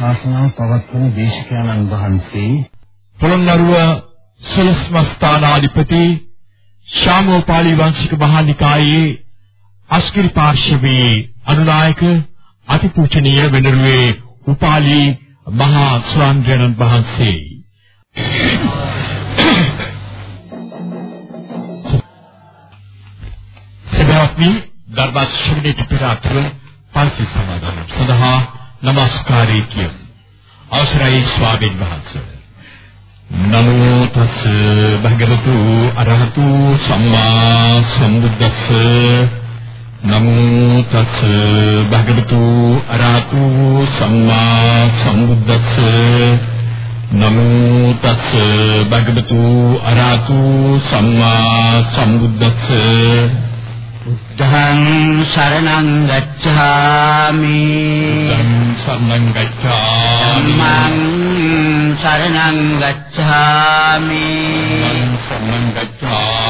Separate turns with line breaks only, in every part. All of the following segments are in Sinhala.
ධර්මානුශාසනාව පවත්වන දේශකයන්න් වහන්සේ
පොළොන්නරුව සලස්මස්ථානාධිපති ශාමෝපාලි වංශික මහානිකායේ අස්කිරි පාර්ශවයේ අනුනායක අතිපූජනීය වෙනරුවේ උපාලි මහා ස්වාමීන් වහන්සේ. සදාත්මි ධර්මශ්‍රවණයට පෙර අතර පන්සල් සමාදන් සඳහා নমස්කාරය කියමු. අවසරයි ස්වාමීන් වහන්සේ. නමෝ තස් භගවතු අරහතු සම්මා සම්බුද්දස්ස නමෝ තස් භගවතු අරහතු සම්මා සම්බුද්දස්ස නමෝ තස් භගවතු අරහතු සම්මා සම්බුද්දස්ස
बुद्धं शरणं गच्छामि।
शरणं गच्छामि। शरणं
गच्छामि। शरणं गच्छामि।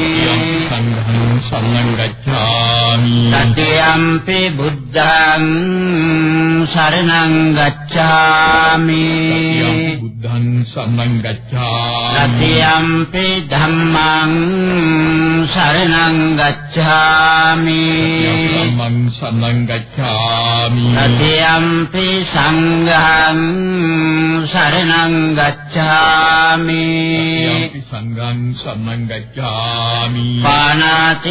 සංඝං සරණං ගච්ඡාමි.
සතියම්පි බුද්ධං සරණං ගච්ඡාමි.
බුද්ධං සරණං ගච්ඡාමි.
සතියම්පි ධම්මං සරණං ගච්ඡාමි.
ධම්මං සරණං ගච්ඡාමි.
සතියම්පි සංඝං සරණං
ගච්ඡාමි. සංඝං සරණං ගච්ඡාමි.
පාණාති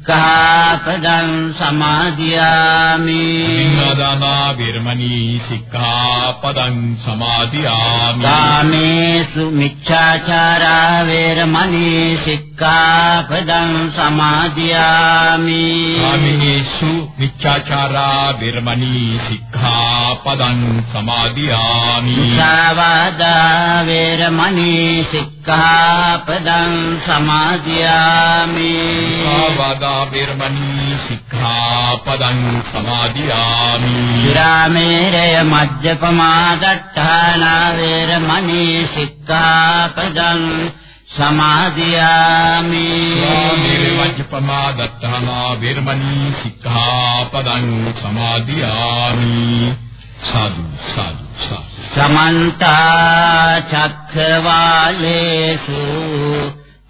සික්ඛාපදං සමාදියාමි. අභිනදනා විරමණී සික්ඛාපදං සමාදියාමි.
ගාමේසු මිච්ඡාචාරා වේරමණී සික්ඛාපදං සමාදියාමි.
ගාමේසු මිච්ඡාචාරා වේරමණී සික්ඛාපදං සමාදියාමි.
සාවාදා වේරමණී සික්ඛා සික්ඛාපදං සමාදියාමි
සාවාදා විරමණී සික්ඛාපදං සමාදියාමි
විරාමේරය මජ්ජපමා දට්ඨානා වේරමණී සික්ඛාපදං සමාදියාමි
ස්වාමීරි වජ්ජපමා දත්තානා විරමණී සික්ඛාපදං සමාදියාමි සාදු සාදු සාදු.
සමන්ත චක්ඛවාලේසු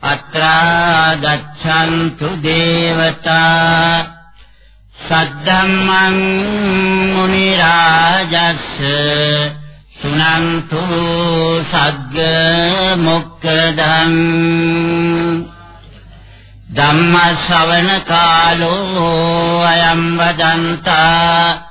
අත්‍රා ගච්ඡන්තු දේවතා සද්දම්මං මුනි රාජස් සුනන්තු සග්ග මොක්ඛදං ධම්ම ශ්‍රවණ කාලෝ අයම් වදන්තා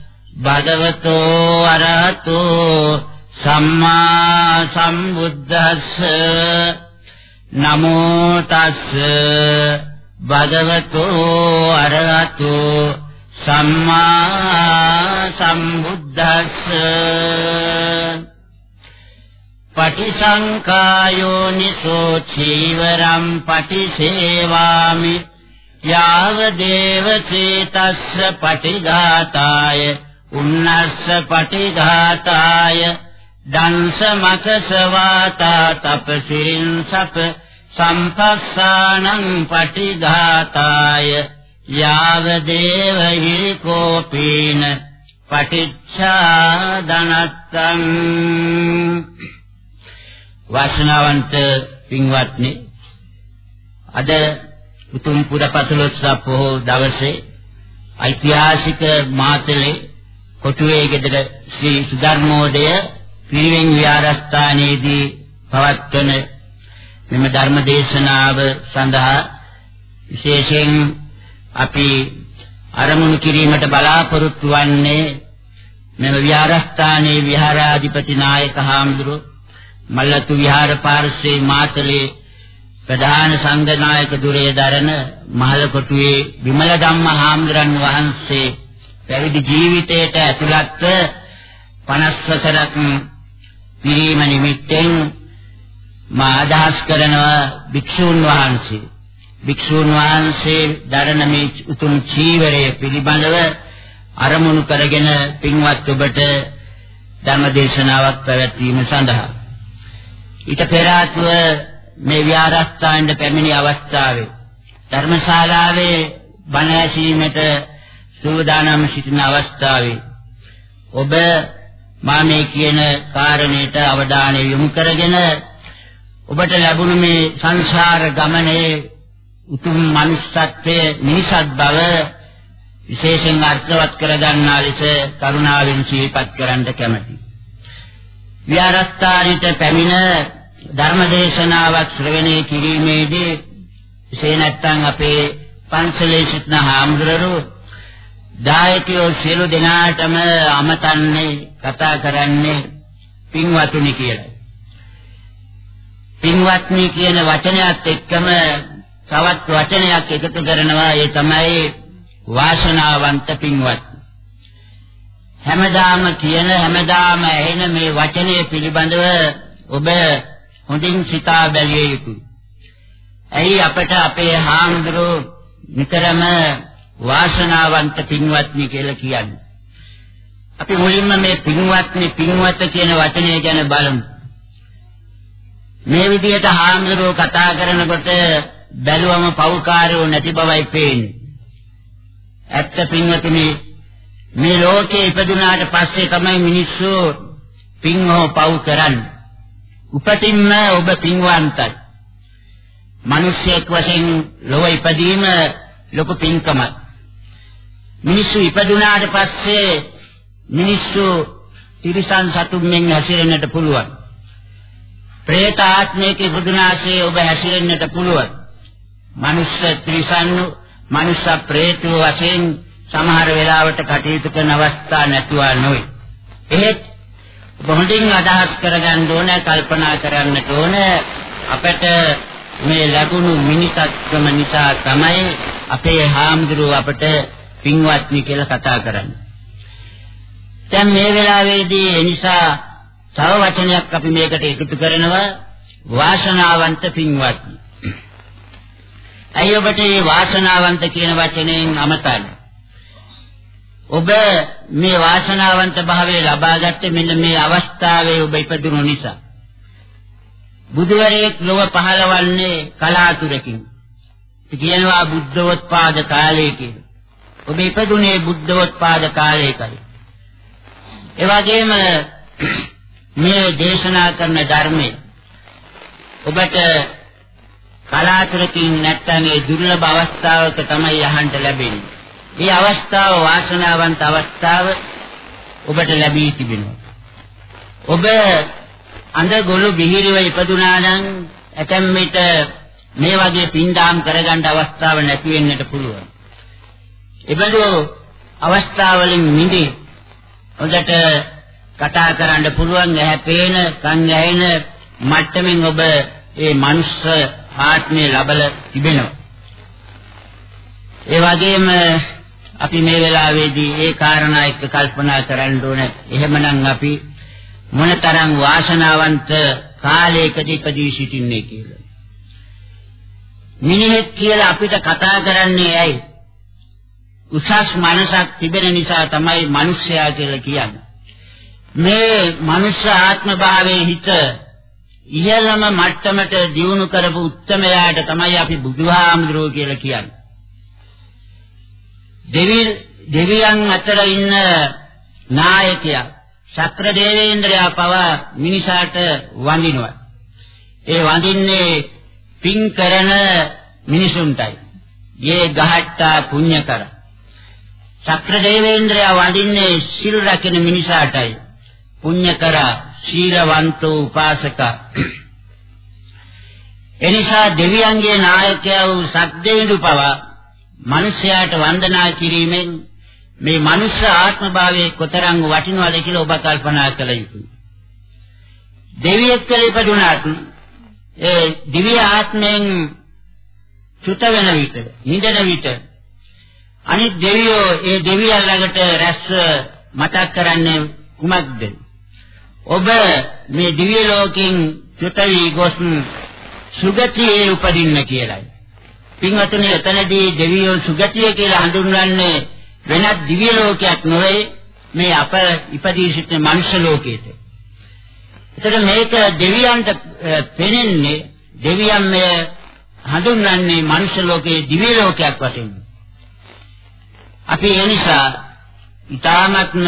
භගවතෝ අරහතෝ සම්මා සම්බුද්දස්ස. නමෝ තස් භගවතෝ අරහතෝ සම්මා සම්බුද්දස්ස. පටිසංකායෝනිසෝ චීවරම් පටිසේවාමි. යාව දේවසේතස්ස පටිඝාතාය. උන්නස්ස පටිඝාතාය දංශ මකසවාතා තපසිරින් සප සම්පස්සානං පටිඝාතාය යාව දේව හිරිකෝපීන පටිච්ඡාදනත්තං වාසනාවන්ත පින්වත්නි අද උතුම් පුරපසළොස්වක පොහොව දවසේ ඓතිහාසික මාතලේ කොටුවේ ගෙදර ශ්‍රී සුධර්මෝදය පිරිවෙන් විහාරස්ථානයේදී පවත්වන මෙම ධර්ම දේශනාව සඳහා විශේෂයෙන් අපි අරමුණු කිරීමට බලාපොරොත්තු වන්නේ මෙම විහාරස්ථානයේ විහාරාධිපති නායක හාමුදුරුවෝ මල්ලතු විහාර පාර්ශ්වයේ මාතලේ ප්‍රධාන සංඝනායක දුරේ දරන මහලකොටුවේ විමල ධම්ම හාමුදුරන් වහන්සේ පැවිදි ජීවිතයට ඇතුළත්ව 50 වසරක් පිරීම නිමිත්තෙන් මා අදහස් කරනවා භික්ෂූන් වහන්සේ. භික්ෂූන් වහන්සේ දරන මේ උතුම් චීවරය පිළිබඳව අරමුණු කරගෙන පින්වත් ඔබට ධර්ම දේශනාවක් පැවැත්වීම සඳහා. ඊට පෙර ආතුව මේ විහාරස්ථානයේ පැමිණි අවස්ථාවේ ධර්මශාලාවේ බණ ඇසීමට සූදානම් සිටින අවස්ථාවේ ඔබ මා මේ කියන කාරණයට අවධානය යොමු කරගෙන ඔබට ලැබුණු මේ සංසාර ගමනේ උතුම් මනුස්සත්වයේ නිසත් බව විශේෂයෙන් අර්ථවත් කරගන්නා ලෙස කරුණාවෙන් සිහිපත් කරන්න කැමැතියි. විහාරස්ථානෙට පැමිණ ධර්මදේශනාවක් ශ්‍රවණය කිරීමේදී එසේ නැත්නම් අපේ පන්සලේ සිටින හාමුදුරුවෝ දායකයෝ සියලු දෙනාටම අමතන්නේ කතා කරන්නේ පින්වතුනි කියලා. පින්වත්නි කියන වචනයත් එක්කම තවත් වචනයක් එකතු කරනවා ඒ තමයි වාසනාවන්ත පින්වත්. හැමදාම කියන හැමදාම ඇහෙන මේ වචනය පිළිබඳව ඔබ හොඳින් සිතා බැලිය යුතුයි. ඇයි අපට අපේ හාමුදුරුවෝ නිතරම වාසනාවන්ත පින්වත්නි කියලා කියන්නේ? අපි මුලින්ම මේ පින්වත්නි පින්වත කියන වචනය ගැන බලමු. මේ විදිහට හාමුදුරුවෝ කතා කරනකොට බැලුවම පෞකාරයෝ නැති බවයි පේන්නේ. ඇත්ත පින්වතුනි මේ ලෝකේ ඉපදුනාට පස්සේ තමයි මිනිස්සු පින් හෝ පව් කරන්නේ. උපතින්ම ඔබ පින්වන්තයි. මිනිසෙක් වශයෙන් ලොව ඉපදීම ලොකු පින්කමක්. මිනිස්සු ඉපදුනාට පස්සේ මිනිස්සු තිරිසන් සතුන්ෙන් හැසිරෙන්නට පුළුවන්. പ്രേත ආත්මයක ඉපදුනාසේ ඔබ හැසිරෙන්නට පුළුවන්. මනුෂ්‍ය තිරිසන්නු, මනුෂ්‍ය പ്രേත වශයෙන් සමහර වෙලාවට කටයුතු කරන අවස්ථා නැතුවා නොවේ. එහෙත් ඔබ හොඳින් අදහස් කරගන්න ඕන, කල්පනා කරන්න ඕන අපට මේ ලැබුණු මිනිසත්කම නිසා තමයි අපේ හාමුදුරුව අපට පින්වත්නි කියලා කතා කරන්නේ. දැන් මේ වෙලාවේදී ඒ නිසා තව වචනයක් අපි මේකට එකතු කරනවා වාසනාවන්ත පින්වත්නි. ඇයි ඔබට මේ වාසනාවන්ත කියන වචනයෙන් අමතන්නේ? ඔබ මේ වාසනාවන්ත භාවය ලබාගත්තේ මෙන්න මේ අවස්ථාවේ ඔබ ඉපදුණු නිසා. බුදුවරයෙක් ලොව පහළවන්නේ කලාතුරකින්. කියනවා බුද්ධෝත්පාද කාලය කියලා. ඔබ ඉපදුනේ බුද්ධෝත්පාද කාලයකයි. ඒ වගේම මේ දේශනා කරන ධර්මයේ ඔබට කලාතුරකින් නැත්නම් ඒ දුර්ලභ අවස්ථාවක තමයි අහන්න ලැබෙන්නේ. මේ අවස්ථාව වාසනාවන්ත අවස්ථාව ඔබට ලැබී තිබෙනවා. ඔබ අඳගොළු බිහිරිව ඉපදුනා නම් ඇතැම් විට මේ වගේ පින්දාම් කරගන්න අවස්ථාව නැති වෙන්නට පුළුවන්. එබඳු අවස්ථාවලින් මිදී හොඳට කතා කරන්න පුළුවන් ඇහැ පේන කන් ඇහෙන මට්ටමින් ඔබ ඒ මනුෂ්‍ය ආත්මය ලබලා තිබෙනවා. ඒ වගේම අපි මේ වෙලාවේදී ඒ කාරණා එක්ක කල්පනා කරන්න ඕන. එහෙමනම් අපි මොනතරම් වාසනාවන්ත කාලයකදී ඉපදී සිටින්නේ කියලා. මිනිහෙක් කියලා අපිට කතා කරන්නේ ඇයි? උසස් මනසක් තිබෙන නිසා තමයි මිනිස්සයා කියලා කියන්නේ. මේ මනුෂ්‍ය ආත්ම භාවයේ හිත ඉහළම මට්ටමට දියුණු කරපු උත්තමයාට තමයි අපි බුදුහාමුදුරුවෝ කියලා කියන්නේ. දෙවි දෙවියන් අතර ඉන්න නායකයා ශක්‍ර දේවේන්ද්‍රයා පවා මිනිසාට වඳිනවා. ඒ වඳින්නේ පින් කරන මිනිසුන්ටයි. යේ ගහට්ටා පුණ්‍ය කර. ශක්‍ර දේවේන්ද්‍රයා වඳින්නේ සිල් රැකෙන මිනිසාටයි. පුණ්‍ය කර ශීලවන්තෝ උපාසක. එනිසා දෙවියන්ගේ නායකයා වූ සක්දේවිඳු පවා මිනිසයාට වන්දනා කිරීමෙන් මේ මනුෂ්‍ය ආත්ම භාවයේ කොතරම් වටිනවද කියලා ඔබ කල්පනා කළ යුතුයි. දෙවියෙක් කියලා ඉපදුනාත් ඒ දිව්‍ය ආත්මයෙන් චුත වෙන විට, නිදන විට අනිත් දෙවියෝ ඒ දෙවියන් ළඟට රැස් මතක් කරන්නේ කුමක්ද? ඔබ මේ දිව්‍ය ලෝකෙන් චුත වී ගොස් සුගතියේ උපදින්න කියලායි. පින්වතුනි එතනදී දෙවියෝ සුගතිය කියලා හඳුන්වන්නේ වෙනත් දිව්‍ය ලෝකයක් නොවේ මේ අප ඉපදී සිටින මනුෂ්‍ය ලෝකයේද. එතකොට මේක දෙවියන්ට පෙනෙන්නේ දෙවියන් මේ හඳුන්වන්නේ මනුෂ්‍ය ලෝකයේ දිව්‍ය ලෝකයක් වශයෙන්. අපි ඒ නිසා ඊ타ත්ම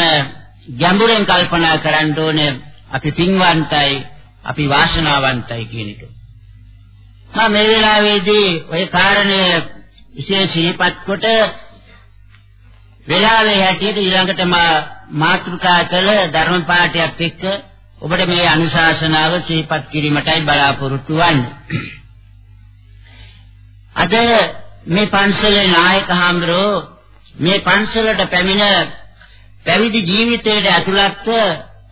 ගැඹුරෙන් කල්පනා කරන්න ඕනේ අපි පින්වන්තයි අපි වාසනාවන්තයි කියන එක. මම මේ වෙලාවේදී ওই කාරණය විශේෂ සිහිපත් කොට වෙලාවේ හැටියට ඊළඟට මා මාතෘකා කළ ධර්ම පාඩයක් එක්ක ඔබට මේ අනුශාසනාව සිහිපත් කිරීමටයි බලාපොරොත්තු වෙන්නේ. අද මේ පන්සලේ නායක හාමුදුරුවෝ මේ පන්සලට පැමිණ පැවිදි ජීවිතයට ඇතුළත්ව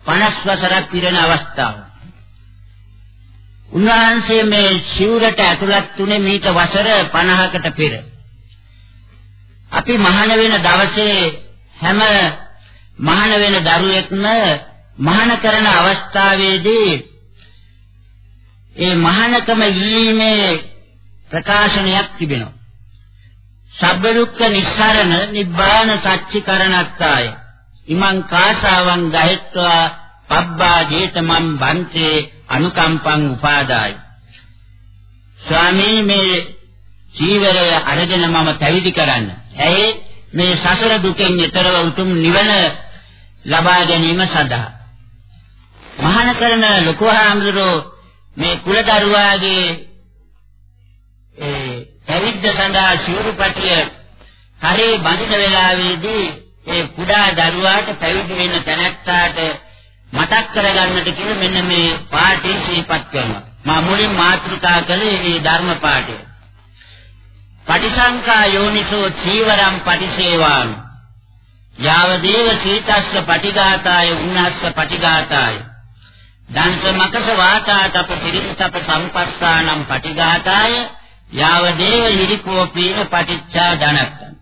50 වසරක් පිරෙන අවස්ථාව. උන්වහන්සේ මේ ශිවරට ඇතුළත් වුණේ මීට වසර 50කට පෙර. අපි මහාන වෙන දවසේ හැම මහාන වෙන දරුවෙක්ම මහාන කරන අවස්ථාවේදී ඒ මහානකම ඊීමේ ප්‍රකාශනයක් තිබෙනවා. සබ්බ දුක්ඛ නිස්සරණ නිබ්බාන සච්චිකරණත්තාය. ඉමං කාසාවං ගහෙත්වා පබ්බා ජේතමන් බන්තේ අනුකම්පං උපාදායි. ස්වාමී මේ චීවරය අරගෙන මම පැවිදි කරන්න. ඇයි මේ සසර දුකෙන් ඈතරව උතුම් නිවන ලබා ගැනීම සඳහා. මහාන කරන ලොකු හාමුදුරුවෝ මේ කුලදරුවාගේ ඒ පැවිද්ද සඳහා ශූරපටිය හරේ බඳින වෙලාවේදී ඒ කුඩා දරුවාට පැවිදි වෙන්න තැනැත්තාට මතක් කරගන්නට කියලා මෙන්න මේ පාඩේ ශ්‍රීපත් කරනවා. මා මුලින් මාතෘකා කළේ මේ ධර්ම පාඩේ. පටිසංකා යෝනිසෝ චීවරම් පටිසේවාමි. යාවදේව සීතස්ස පටිඝාතාය උන්නස්ස පටිඝාතාය. දංශ මකස වාතාතප පිරිතප සම්පස්සානම් පටිඝාතාය යාවදේව හිරිකෝපීන පටිච්චා ධනත්තං.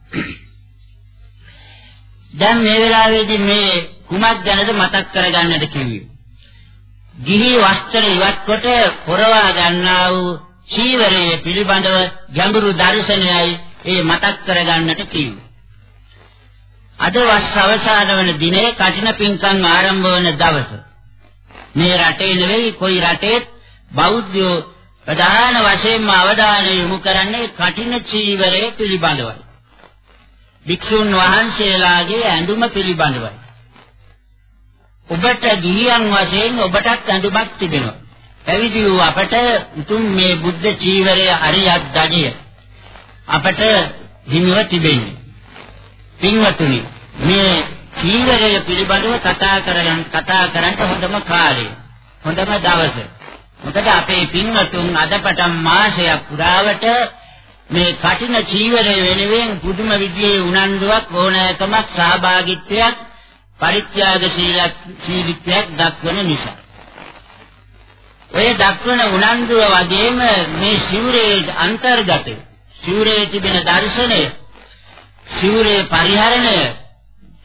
දැන් මේ වෙලාවේදී මේ කුමක් ගැනද මතක් කරගන්නට කිව්වේ? ගිහි වස්ත්‍ර ඉවත් කොට පොරවා ගන්නා වූ චීවරයේ පිළිබඳව ගැඹුරු දර්ශනයයි ඒ මතක් කරගන්නට කිව්වේ. අද වස් අවසාන වන දිනේ කටින පින්කම් ආරම්භ වන දවස. මේ රටේ නෙවෙයි කොයි රටේත් බෞද්ධයෝ ප්‍රධාන වශයෙන්ම අවධානය යොමු කරන්නේ කටින චීවරය පිළිබඳවයි. භික්ෂුන් වහන්සේලාගේ ඇඳුම පිළිබඳවයි. ඔබට ගිහියන් වශයෙන් ඔබටත් ඇඳුමක් තිබෙනවා. පැවිදි වූ අපට උතුම් මේ බුද්ධ චීවරය අරියත් දඩිය අපට හිමිව තිබෙන්නේ. පින්වතුනි මේ චීවරය පිළිබඳව කතා කරගන්න කතා කරන්න හොඳම කාලය. හොඳම දවස. මොකද අපේ පින්වතුන් අද පටන් මාසයක් පුරාවට මේ කටින චීවරය වෙනුවෙන් පුදුම විදිහේ උනන්දුවක් ඕනෑකමක් සහභාගීත්වයක් පරිත්‍යාගශීලීත්වයක් දක්වන නිසා. ඔය දක්වන උනන්දුව වගේම මේ සිවුරේ අන්තර්ගතය සිවුරේ තිබෙන දර්ශනය සිවුරේ පරිහරණය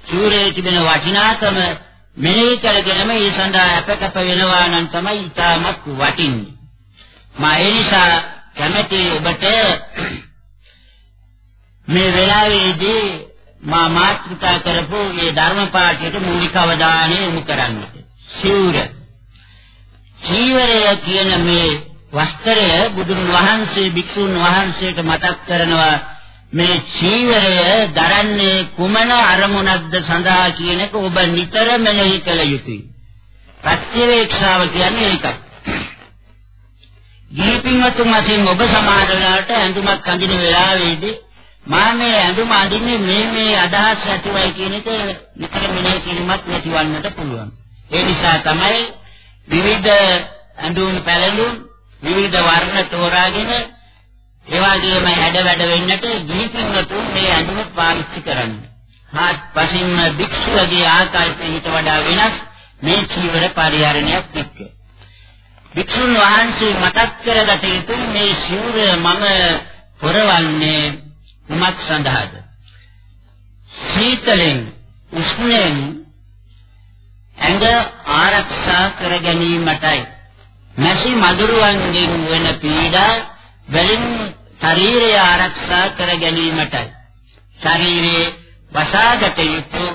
සිවුරේ තිබෙන වටිනාකම මෙනෙහි කරගෙනම ඒ සඳහා අපකප වෙනවා නම් තමයි ඊටමත් වටින්නේ. මා ඒ නිසා කැමැති ඔබට මේ වෙලාවේදී මා මාතෘකා කරපු මේ ධර්ම පාඨයට මූලික අවධානය යොමු කරන්නට සිවුර. චීවරය කියන මේ වස්ත්‍රය බුදුන් වහන්සේ භික්ෂුන් වහන්සේට මතක් කරනවා මේ චීවරය දරන්නේ කුමන අරමුණක්ද සඳහා කියන එක ඔබ නිතර මෙනෙහි කළ යුතුයි. ප්‍රත්‍යවේක්ෂාව කියන්නේ ඒකයි. දීපින්වතුන් වශයෙන් ඔබ සමාදලට ඇඳුමක් අඳින වෙලාවේදී මා මේ ඇඳුම අඳින්නේ මේ මේ අදහස් ඇතිවයි කියන එක නිතර මෙනෙහි කිරීමක් නැතිවන්නට පුළුවන්. ඒ නිසා තමයි විවිධ ඇඳුම් පැළඳුම් විවිධ වර්ණ තෝරාගෙන ඒ වගේම හැඩ වැඩ වෙන්නට දීපින්වතුන් මේ ඇඳුම පාවිච්චි කරන්නේ. හාත් පසින්ම භික්ෂුවගේ ආකල්පයෙන් ඊට වඩා වෙනස් මේ චීවර පරිහරණයක් එක්ක. වික්ෂුන් වහන්සේ මතක් කරගත යුතු මේ සිවුර මම පොරවන්නේ කුමක් සඳහාද? සීතලෙන් උෂ්ණයෙන් ඇඟ ආරක්ෂා කර ගැනීමටයි. නැසි මදුරුවන්ගෙන් වෙන පීඩා වලින් ශරීරය ආරක්ෂා කර ගැනීමටයි. ශරීරයේ වසාගත යුතු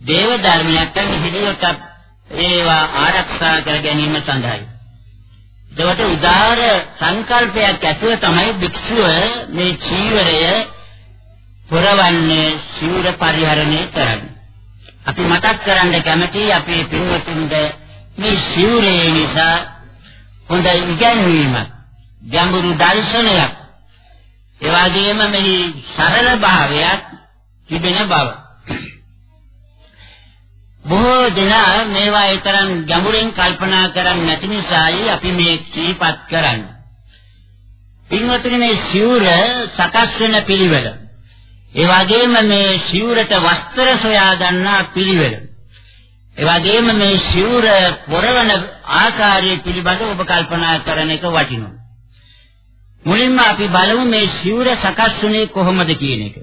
දේව ධර්මයන් හිලියටත් ඒවා ආරක්ෂා කර ගැනීම සඳහායි. ඒවට උදාර සංකල්පයක් ඇතුව තමයි භික්ෂුව මේ චීවරය පුරවන්නේ සිවුර පරිහරණය කරන්නේ. අපි මතක් කරන්න කැමති අපේ පින්වතුන්ට මේ සිවුරේ නිසා හොඳ ඉගැන්වීමක්, ගැඹුරු දර්ශනයක්, ඒ වගේම මේ සරල භාවයක් තිබෙන බව. බොහෝ දෙනා මේවා ඊතරම් ගැඹුරින් කල්පනා කරන්නේ නැති නිසායි අපි මේ කීපත් කරන්නේ. පින්වතුනි මේ සිවුර සකස් වෙන පිළිවෙල. ඒ වගේම මේ සිවුරට වස්ත්‍ර සොයා ගන්නා පිළිවෙල. ඒ වගේම මේ සිවුර පොරවන ආකාරය පිළිබඳව ඔබ කල්පනා කරන එක වටිනවා. මුලින්ම අපි බලමු මේ සිවුර සකස් වුණේ කොහොමද කියන එක.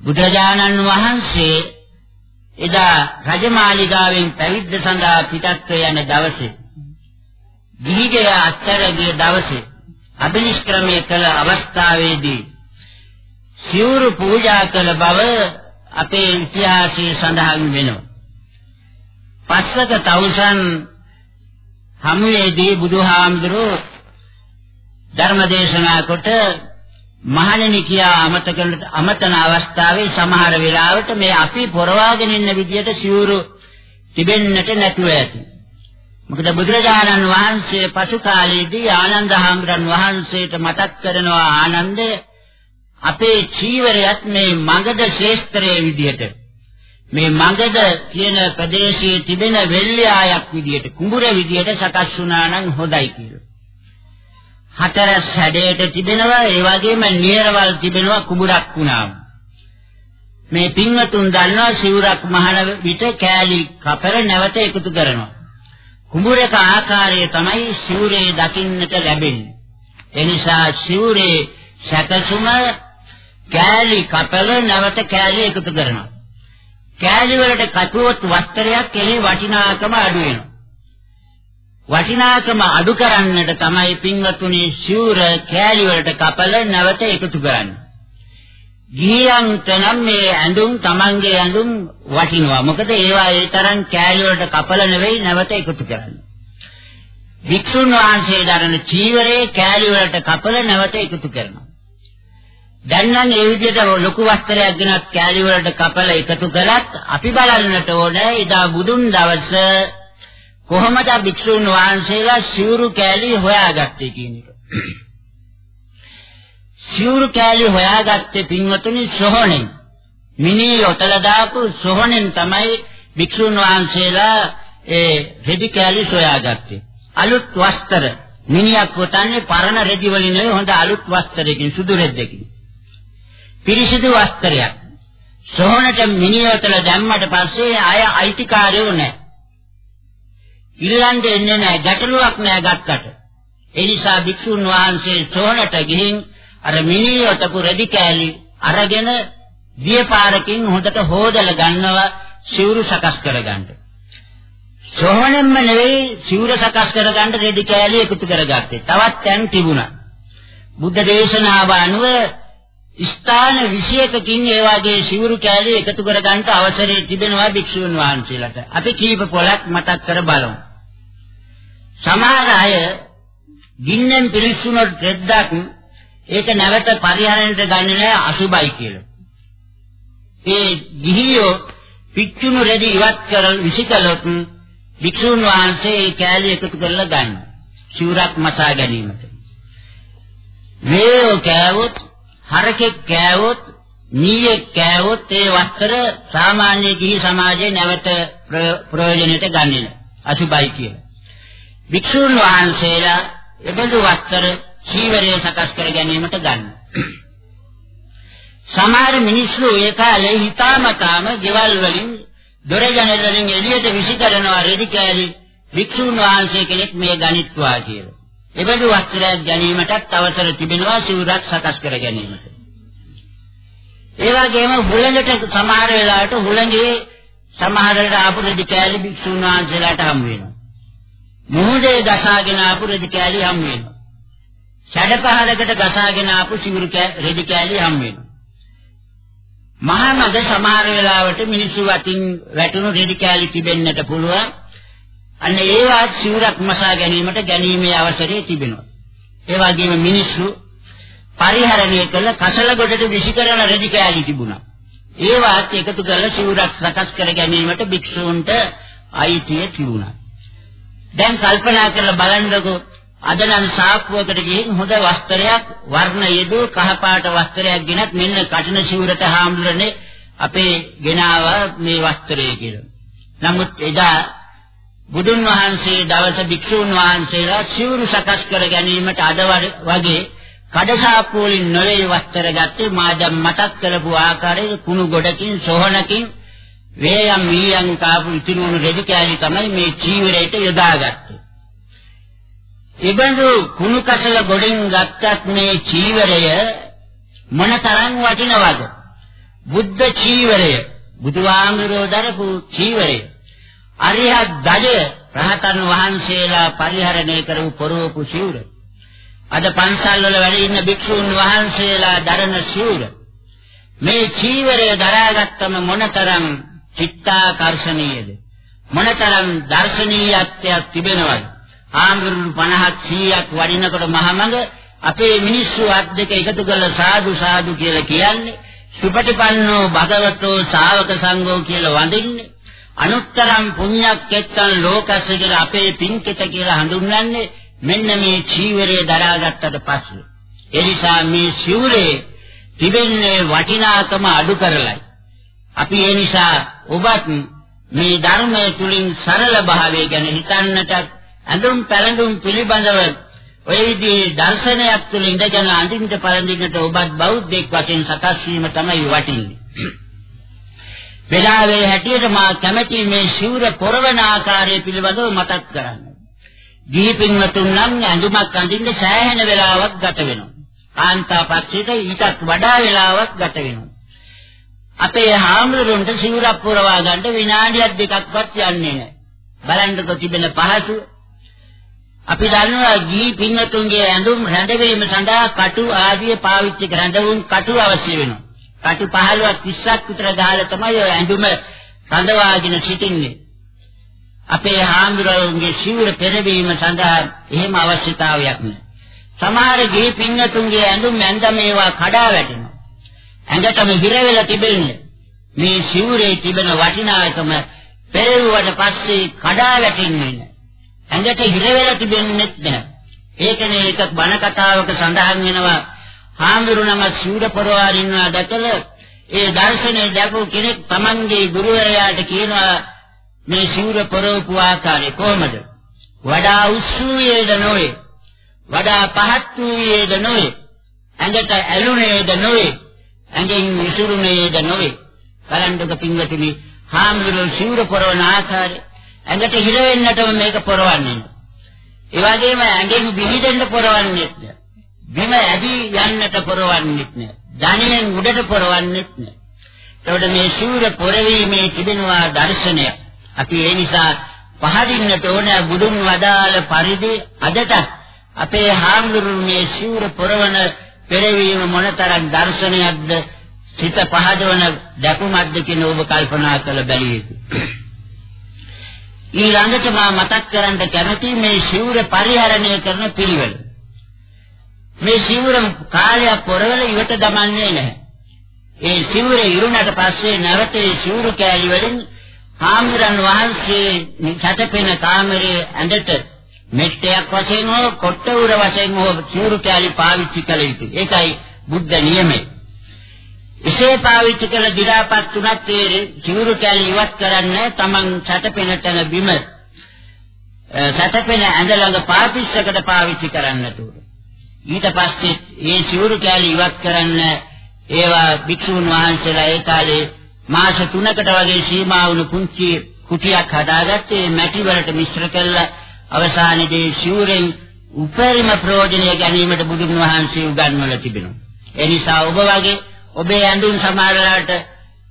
බුදුරජාණන් වහන්සේ එදා රජමාලිගාවෙන් පැවිද්ද සඳහා පිටත්ව යන දවසේ ගිහිගෙය අත්තර ගිය දවසේ අභිනිෂ්ක්‍රමය කළ අවස්ථාවේදී සිවුරු පූජා කළ බව අපේ ඉතිහාසයේ සඳහන් වෙනවා. පස්වක තවුසන් හමුවේදී බුදුහාමුදුරුවෝ ධර්ම දේශනා කොට මහණෙනි කියා අමතක අමතන අවස්ථාවේ සමහර වෙලාවට මේ අපි පොරවාගෙන ඉන්න විදියට සිවුරු තිබෙන්නට නැතුව ඇති. මොකද බුදුරජාණන් වහන්සේ පසු කාලයේදී ආනන්ද හාමුදුරන් වහන්සේට මතක් කරනවා ආනන්ද අපේ චීවරයත් මේ මගධ ශේස්ත්‍රයේ විදියට මේ මගධ කියන ප්‍රදේශයේ තිබෙන වෙල්යායක් විදියට කුඹුර විදියට සකස් වුණා නම් හොඳයි කියලා. හතරස් හැඩයට තිබෙනවා ඒ වගේම නියරවල් තිබෙනවා කුඹුරක් වුණාම. මේ පින්වතුන් දන්නවා සිවුරක් මහන විට කෑලි කපර නැවත එකතු කරනවා. කුඹුරක ආකාරය තමයි සිවුරේ දකින්නට ලැබෙන්නේ. එනිසා සිවුරේ සැකසුම කෑලි කපල නැවත කෑලි එකතු කරනවා. කෑලි වලට කටුවත් වස්ත්‍රයක් එහි වටිනාකම අඩු වෙනවා. වටිනාකම අඩු කරන්නට තමයි පින්වතුනි සිවුර කෑලි වලට කපල නැවත එකතු කරන්නේ. ගිහියන්ට නම් මේ ඇඳුම් Tamange ඇඳුම් වටිනවා. මොකද ඒවා ඒ තරම් කෑලි වලට කපල නෙවෙයි නැවත එකතු කරන්නේ. වික්ෂුන් වහන්සේ දරන චීවරේ කෑලි වලට කපල නැවත එකතු කරනවා. දැන් නම් ඒ විදිහට ලොකු වස්ත්‍රයක් ගෙනත් කෑලි වලට කපල එකතු කළත් අපි බලන්නට ඕනේ එදා බුදුන් දවසේ කොහොමද භික්ෂුන් වහන්සේලා සිවුරු කෑලි හොයාගත්තේ කියන එක. සිවුරු කෑලි හොයාගත්තේ පින්වතුනි සොහොනෙන්. මිනී ඔතල දාපු සොහොනෙන් තමයි භික්ෂුන් වහන්සේලා ඒ රෙදි කෑලි සොයාගත්තේ. අලුත් වස්ත්‍ර මිනියක් පොතන්නේ පරණ රෙදි වලින් නෙවෙයි හොඳ අලුත් වස්ත්‍රයකින් සුදු රෙද්දකින්. පිරිසිදු වස්ත්‍රයක්. සොහොනට මිනිය ඔතල දැම්මට පස්සේ අය අයිතිකාරයෝ නැහැ. ඉල්ලන්න එන්නේ නැහැ ගැටලුවක් නැහැ ගත්තට. ඒ නිසා භික්ෂුන් වහන්සේ සෝනට ගිහින් අර මිනියොතපු රෙදි කෑලි අරගෙන දියපාරකින් හොඳට හොදලා ගන්නවා සිවුරු සකස් කරගන්න. සෝහනෙම්ම නෙවෙයි සිවුර සකස් කරගන්න රෙදි කෑලි එකතු කරගත්තේ. තවත් තැන් තිබුණා. බුද්ධ දේශනාව අනුව ස්ථාන 21කින් ඒ වගේ සිවුරු කෑලි එකතු කරගන්න අවසරය තිබෙනවා භික්ෂුන් වහන්සේලාට. අපි කීප පොලක් මතක් කර බලමු. සමහර අය ගින්නෙන් පිරිසුණු රෙද්දක් ඒක නැවත පරිහරණයට ගන්නේ නැහැ අසුබයි කියලා. ඒ ගිහියෝ පිච්චුණු රෙදි ඉවත් කරලා විසිකලොත් වික්ෂුන් වහන්සේ ඒ කෑලි එකතු කරලා ගන්නවා. සිවුරක් මසා ගැනීමට. වේයෝ කෑවොත් හරකෙක් කෑවොත් නීයෙක් කෑවොත් ඒ වස්ත්‍ර සාමාන්‍ය ගිහි සමාජයේ නැවත ප්‍රයෝජනෙට ගන්නේ නැහැ. අසුබයි කියලා. වික්ෂුන් වහන්සේලා එබඳු වස්ත්‍ර චීවරය සකස් කර ගැනීමට ගන්නවා. සමහර මිනිස්සු ඒ කාලේ හිතාමතාම ගෙවල් වලින් දොර ජනෙල් වලින් එළියට විසි කරනවා රෙදි කෑලි වික්ෂුන් වහන්සේ කෙනෙක් මේ ගණිත්වා කියලා. එබඳු වස්ත්‍රයක් ගැනීමටත් අවසර තිබෙනවා සිවුරක් සකස් කර ගැනීමට. ඒ වගේම හුළඟට සමහර වෙලාවට හුළඟේ සමහරට ආපු රෙදි කෑලි වික්ෂුන් වහන්සේලාට හම් වෙනවා. මුහුදේ ගසාගෙන ආපු රෙදි කෑලි හම් වෙනවා. ෂඩපහලකට ගසාගෙන ආපු සිවුරු රෙදි කෑලි හම් වෙනවා. මහමග සමහර වෙලාවට මිනිස්සු අතින් වැටුණු රෙදි කෑලි තිබෙන්නට පුළුවන්. අන්න ඒවා සිවුරක් මසා ගැනීමට ගැනීමේ අවසරය තිබෙනවා. ඒ වගේම මිනිස්සු පරිහරණය කළ කසල ගොඩට විසිකරන රෙදි කෑලි තිබුණා. ඒවාත් එකතු කරලා සිවුරක් සකස් කර ගැනීමට භික්ෂූන්ට අයිතිය තිබුණා. දැන් කල්පනා කරලා බලන්නකෝ අද නම් සාක්කුවකට ගිහින් හොඳ වස්ත්‍රයක් වර්ණ යෙදූ කහපාට වස්ත්‍රයක් ගෙනත් මෙන්න කටින සිවුරට හාමුදුරනේ අපේ ගෙනාව මේ වස්ත්‍රය කියලා. නමුත් එදා බුදුන් වහන්සේ දවස භික්ෂූන් වහන්සේලා සිවුරු සකස් කර ගැනීමට අද වගේ කඩසාප්පු වලින් නොවේ වස්ත්‍ර ගත්තේ මා දැන් මතක් කරපු ආකාරයේ කුණු ගොඩකින් සොහනකින් වේයම් මීයන් කාපු ඉතිරුණු රෙදි කෑලි තමයි මේ චීවරයට යොදාගත්තේ. ඉබඳු කුණු කසල ගොඩින් ගත්තත් මේ චීවරය මොනතරම් වටිනවද? බුද්ධ චීවරය, බුදුආමරෝ දරපු චීවරය. අරිහත් දජ රහතන් වහන්සේලා පරිහරණය කරපු පොරොපු සිවුර. අද පන්සල් වල වැඩ ඉන්න භික්ෂුන් වහන්සේලා දරන සිවුර. මේ චීවරය දරාගත්තම මොනතරම් චිත්තාකර්ෂණීයද? මොනතරම් දර්ශනීයත්වයක් තිබෙනවද? ආම්ගුරු 50ක් 100ක් වඩිනකොට මහමඟ අපේ මිනිස්සු අත් දෙක එකතු කරලා සාදු සාදු කියලා කියන්නේ සුපටිපන්නෝ භගවතෝ ශාවක සංඝෝ කියලා වඳින්නේ අනුත්තරම් පුඤ්ඤක්කෙත්තං ලෝකස්ස කියලා අපේ පින්කිත කියලා හඳුන්වන්නේ මෙන්න මේ චීවරය දරාගත්තට පස්සේ එනිසා මේ සිවුරේ තිබෙන්නේ වටිනාකම අඩු කරලයි අපි ඒ නිසා ඔබත් මේ ධර්මයේ තුලින් සරල භාවය ගැන හිතන්නට ඇඳුම් පැළඳුම් පිළිබඳව ඔය විදිහේ දර්ශනයක් තුළ ඉඳගෙන අඳින්න පළඳින්නට ඔබත් බෞද්ධෙක් වශයෙන් සකස් වීම තමයි වටින්නේ. වෙලාවේ හැටියට මා කැමැති මේ ශූර පොරවන ආකාරය පිළිබඳව මතක් කරන්න. ගිහි පින්වතුන් නම් ඇඳුමක් අඳින්න සෑහෙන වෙලාවක් ගත වෙනවා. කාන්තා පක්ෂයට ඊටත් වඩා වෙලාවක් ගත වෙනවා. අපේ හාමුදුරන්ට සිවුරක් පුරවා ගන්න විනාඩියක් දෙකක්වත් යන්නේ නැහැ. බලන්නකො තිබෙන පහසුව අපි දන්නවා ගී පින්නතුන්ගේ ඇඳුම් රැඳවීම සඳහා කටු ආදිය පාවිච්චි කරඳවුන් කටු අවශ්‍ය වෙනවා. කටු 15ක් 30ක් විතර දාලා තමයි ඔය ඇඳුම රඳවාගෙන සිටින්නේ. අපේ හාමුදුරුවන්ගේ සිවුර පෙරවීම සඳහා එහෙම අවශ්‍යතාවයක් නැහැ. සමහර ගී පින්නතුන්ගේ ඇඳුම් ඇඳ මේවා කඩා වැටෙනවා. ඇඟටම හිර වෙලා තිබෙන්නේ. මේ සිවුරේ තිබෙන වටිනාකම පෙරෙව්වට පස්සේ කඩා වැටෙන්නේ නැහැ. ඇඟට හිර වෙලා තිබෙන්නේ නැහැ. ඒකනේ එක බණ කතාවක සඳහන් වෙනවා හාමුදුරුවම සූඩ පොරවාරින්වා දැකලා ඒ දර්ශනේ දැකපු කෙනෙක් Tamanගේ ගුරුවරයාට කියනවා මේ සූර පොරවපු ආකාරය කොහොමද? වඩා උස්සුයේද නොවේ. වඩා පහත් වූයේද නොවේ. ඇඟට ඇලුනේද නොවේ. ඇඟෙන් විසිරුනේද නොවේ. බලන්නක පින්වතුනි හාමුදුරුවෝ සූර පොරවන ආකාරය ඇඟට හිර වෙන්නටම මේක පොරවන්නේ. ඒ වගේම ඇඟෙන් විහිදෙන්න පොරවන්නේත් නෑ. බිම ඇදී යන්නට පොරවන්නේත් නෑ. ධනියෙන් උඩට පොරවන්නේත් නෑ. ඒකට මේ ශූර පොරවීමේ තිබෙනවා දර්ශනය. අපි ඒ නිසා පහදින්නට ඕන බුදුන් වදාළ පරිදි අදට අපේ හාමුදුරුවෝ මේ ශූර පොරවන පෙරවීම මොනතරම් දර්ශනයක්ද සිත පහදවන දැකුමක්ද කියන ඔබ කල්පනා කළ බැලිය යුතුයි. ඊළඟට මා මතක් කරන්න කැමති මේ සිවුර පරිහරණය කරන පිළිවෙල. මේ සිවුර කාලයක් පොරවල ඉවත දමන්නේ නැහැ. ඒ සිවුර ඉරුණට පස්සේ නැවත ඒ සිවුරු කෑලි වලින් හාමුදුරන් වහන්සේ සැතපෙන කාමරයේ ඇඳට මෙට්ටයක් වශයෙන් හෝ කොට්ට උර වශයෙන් හෝ සිවුරු කෑලි පාවිච්චි කළ යුතුයි. ඒකයි බුද්ධ නියමය. එසේ පාවිච්චි කළ දිලාපත් තුනක් ඒ සිවුරු කෑලි ඉවත් කරන්නේ Taman සැතපෙන තැන බිම සැතපෙන ඇඳ ළඟ පාපිස්සකට පාවිච්චි කරන්නට උන. ඊට පස්සේ මේ සිවුරු කෑලි ඉවත් කරන්න ඒවා භික්ෂුන් වහන්සේලා ඒ කාලේ මාස 3කට වගේ සීමා වුණු පුංචි කුටියක් හදාගත්තේ මැටි වලට මිශ්‍ර කරලා අවසානයේදී සිවුරෙන් උපරිම ප්‍රයෝජනය ගැනීමට බුදුන් වහන්සේ උගන්වලා තිබෙනවා. ඒ නිසා ඔබ වගේ ඔබේ ඇඳුම් සමහරලාට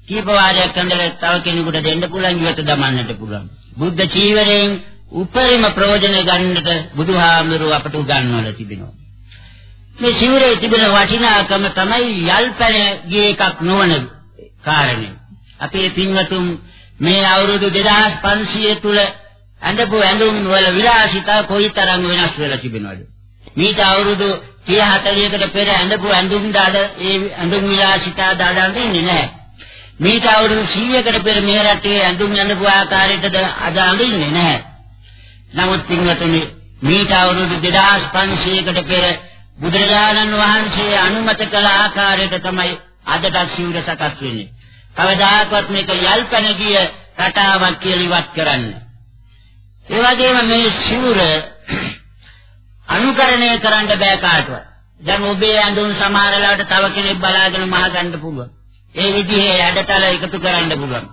කීප වාරයක් ඇඳලා තව කෙනෙකුට දෙන්න පුළුවන් ඉවත දමන්නට පුළුවන්. බුද්ධ චීවරයෙන් උපරිම ප්‍රයෝජන ගන්නට බුදුහාමුදුරුව අපට උගන්වලා තිබෙනවා. මේ සිවුරේ තිබෙන වටිනාකම තමයි යල්පැනගේ එකක් නොවන කාරණේ. අපේ පින්වතුන් මේ අවුරුදු 2500 තුල ඇඳපු ඇඳුම් වල විලාසිතා කොයිතරම් වෙනස් වෙලා තිබෙනවද? මීට අවුරුදු 30 40කට පෙර ඇඳපු ඇඳුම් දාඩ ඒ ඇඳුම් විලාසිතා දාඩන්නේ නැහැ. මීට අවුරුදු 100කට පෙර මේ රටේ ඇඳුම් ඇඳපු ආකාරයටද අද අඳින්නේ නැහැ. නමුත් පින්වතුනි මීට අවුරුදු 2500කට පෙර බුදුරජාණන් වහන්සේ අනුමත කළ ආකාරයට තමයි අදට සිවුර සකස් වෙන්නේ. කවදාකවත් මේක යල්පන ගිය රටාවක් කියලා ඉවත් කරන්න. ඒ වගේම මේ සිවුර අනුකරණය කරන්න බෑ කාටවත්. දැන් ඔබේ ඇඳුම් සමහරලාට තව කෙනෙක් බලාගෙන මහ ගන්න පුළුවන්. ඒ විදිහේ ඇඩතල එකතු කරන්න පුළුවන්.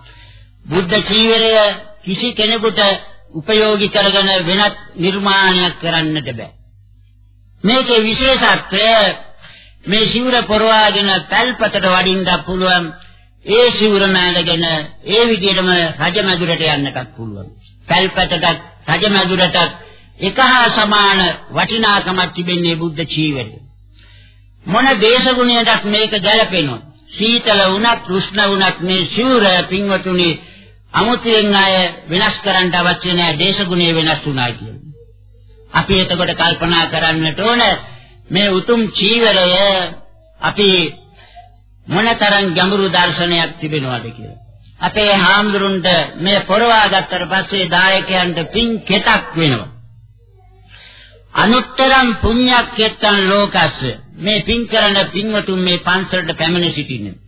බුද්ධ චීවරය කිසි කෙනෙකුට උපයෝගී කරගෙන වෙනත් නිර්මාණයක් කරන්නට බෑ. මේකේ විශේෂත්වය මේ සිවුර පොරවාගෙන පැල්පතට වඩින්නත් පුළුවන්. ඒ සිවුර මෑදගෙන ඒ විදිහටම රජමැදුරට යන්නටත් පුළුවන්. පැල්පතට රජමැදුරට එක හා සමාන වටිනාකමක් තිබෙන්නේ බුද්ධ චීවරය. මොන දේශගුණයකට මේක ගැලපෙනවද? සීතල වුණත් උෂ්ණ වුණත් මේ සිවුර පින්වතුනි අමුතුවෙන් අය වෙනස් කරන්න අවශ්‍ය නැහැ දේශගුණය වෙනස් වුණා කියලා. අපි එතකොට කල්පනා කරන්නට ඕන මේ උතුම් චීවරය අපි මොනතරම් ගැඹුරු දර්ශනයක් තිබෙනවද කියලා. අපේ හාමුදුරුන්ට මේ පොරවා ගත්තට පස්සේ දායකයන්ට පින් කෙතක් වෙනවා. අනුත්තරම් පුඤ්ඤක්කෙත්තන් ලෝකස්ස මේ පින් කරන පින්වතුන් මේ පන්සලට පැමිණ සිටින්නේ.